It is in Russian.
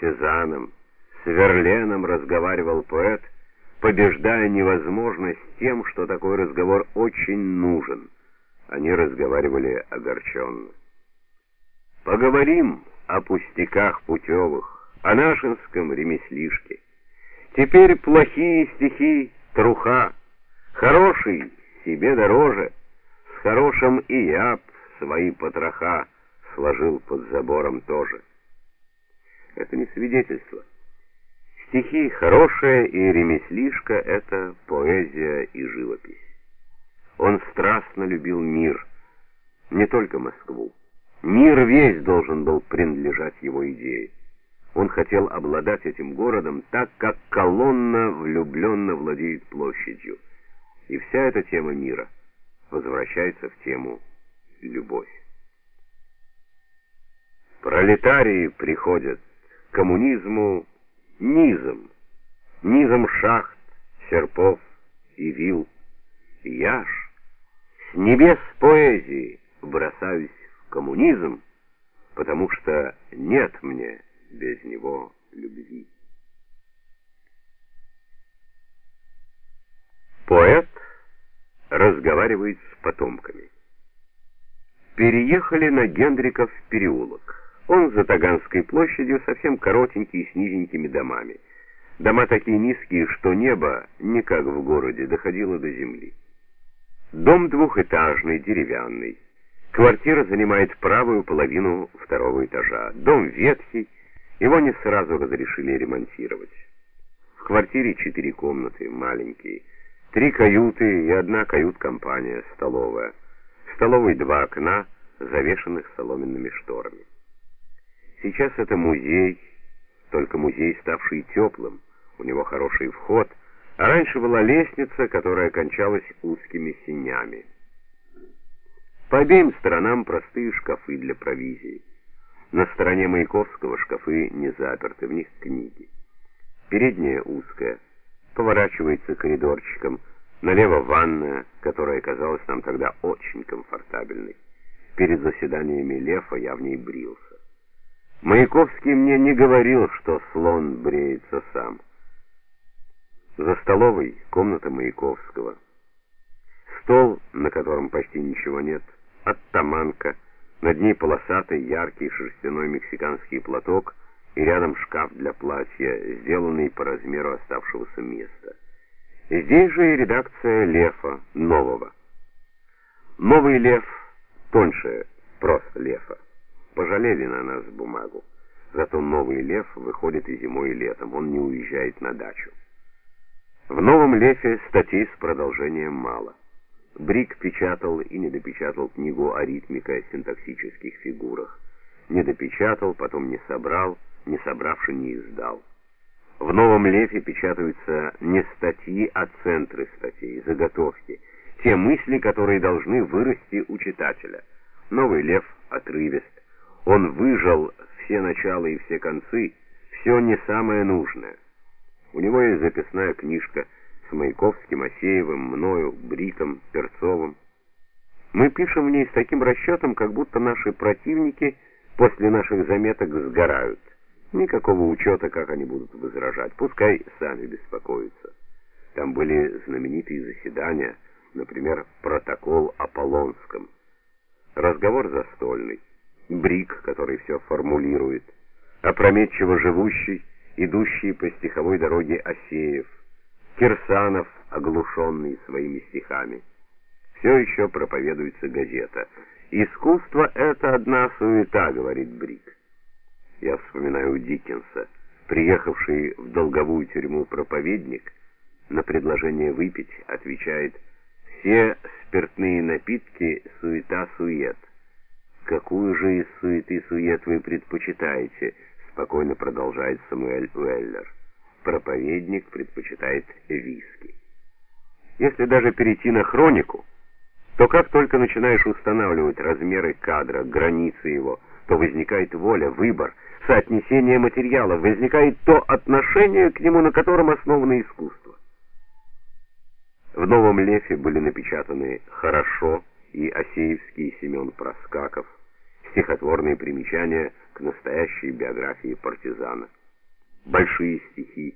Сезаном, с Верленом разговаривал поэт, побеждая невозможность тем, что такой разговор очень нужен. Они разговаривали огорченно. Поговорим о пустяках путевых, о нашинском ремеслишке. Теперь плохие стихи — труха, хороший себе дороже, с хорошим и я б свои потроха сложил под забором тоже. Это не свидетельство. Стихи хорошие и ремеслишка — это поэзия и живопись. Он страстно любил мир, не только Москву. Мир весь должен был принадлежать его идее. Он хотел обладать этим городом так, как колонна влюбленно владеет площадью. И вся эта тема мира возвращается в тему любовь. Пролетарии приходят коммунизму низом, низом шахт, серпов и вил. Я ж с небес поэзии бросаюсь в коммунизм, потому что нет мне без него любви. Поэт разговаривает с потомками. Переехали на Гендриков переулок. Он за Таганской площадью совсем коротенький, с низенькими домами. Дома такие низкие, что небо, не как в городе, доходило до земли. Дом двухэтажный, деревянный. Квартира занимает правую половину второго этажа. Дом ветхий, его не сразу разрешили ремонтировать. В квартире четыре комнаты, маленькие. Три каюты и одна кают-компания, столовая. В столовой два окна, завешенных соломенными шторами. Сейчас это музей, только музей, ставший теплым. У него хороший вход, а раньше была лестница, которая кончалась узкими сенями. По обеим сторонам простые шкафы для провизии. На стороне Маяковского шкафы не заперты, в них книги. Передняя узкая, поворачивается коридорчиком, налево ванная, которая казалась нам тогда очень комфортабельной. Перед заседаниями Лефа я в ней брился. Маяковский мне не говорил, что слон бреется сам. За столовой комната Маяковского. Стол, на котором почти ничего нет, оттаманка, над ней полосатый яркий шерстяной мексиканский платок и рядом шкаф для платья, сделанный по размеру оставшегося места. Здесь же и редакция Лефа, нового. Новый Лев, тоньше просто Лефа пожалели на нас бумагу. Зато новый лев выходит и зимой, и летом, он не уезжает на дачу. В новом лефе статей с продолжением мало. Брик печатал и не допечатал книгу о ритмике и синтаксических фигурах. Не допечатал, потом не собрал, не собравши не издал. В новом лефе печатаются не статьи, а центры статей, заготовки, те мысли, которые должны вырасти у читателя. Новый лев отрывист, он выжал все начала и все концы, все не самое нужное. У него есть записная книжка с Маяковским, Асеевым, мною, Бриком, Перцовым. Мы пишем в ней с таким расчетом, как будто наши противники после наших заметок сгорают. Никакого учета, как они будут возражать, пускай сами беспокоятся. Там были знаменитые заседания, например, протокол о Полонском. Разговор застольный. Брик, который все формулирует, опрометчиво живущий, идущий по стиховой дороге Осеев, Кирсанов, оглушенный своими стихами. Все еще проповедуется газета. «Искусство — это одна суета», — говорит Брик. Я вспоминаю Диккенса, приехавший в долговую тюрьму проповедник, на предложение выпить отвечает «Все спиртные напитки — суета-сует». Какую же из суеты сует вы предпочитаете? спокойно продолжает Самуэль Уэллер. Проповедник предпочитает виски. Если даже перейти на хронику, то как только начинаешь устанавливать размеры кадра, границы его, то возникает воля, выбор, соотнесение материала, возникает то отношение к нему, на котором основано искусство. В Новом Лефе были напечатаны «Хорошо» и Осеевский Семен Проскаков, стихотворные примечания к настоящей биографии партизана. большие стихи,